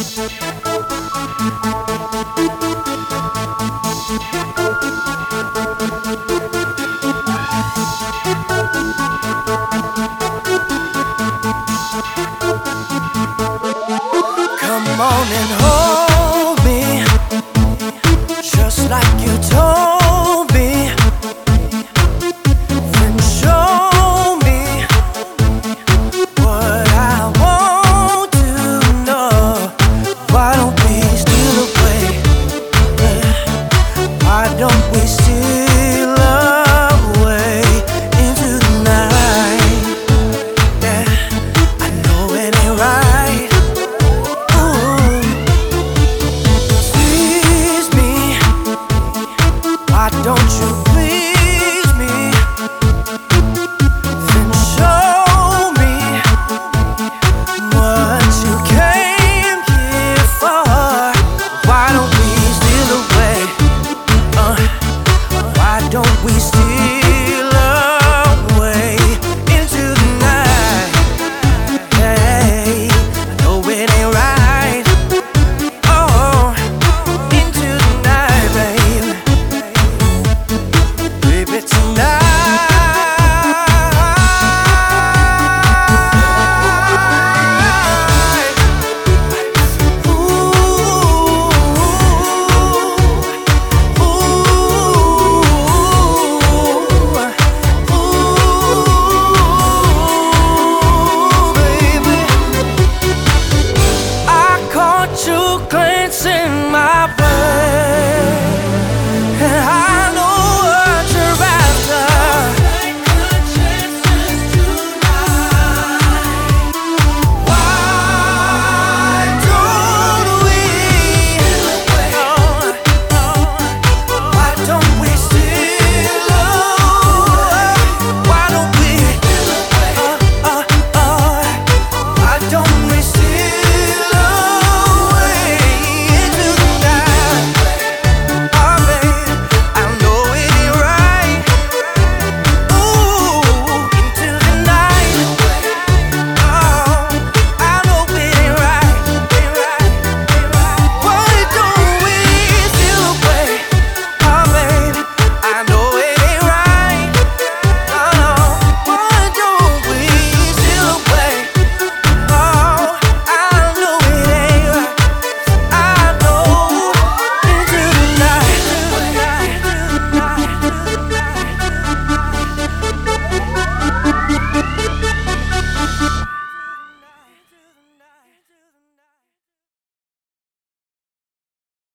Come don't waste it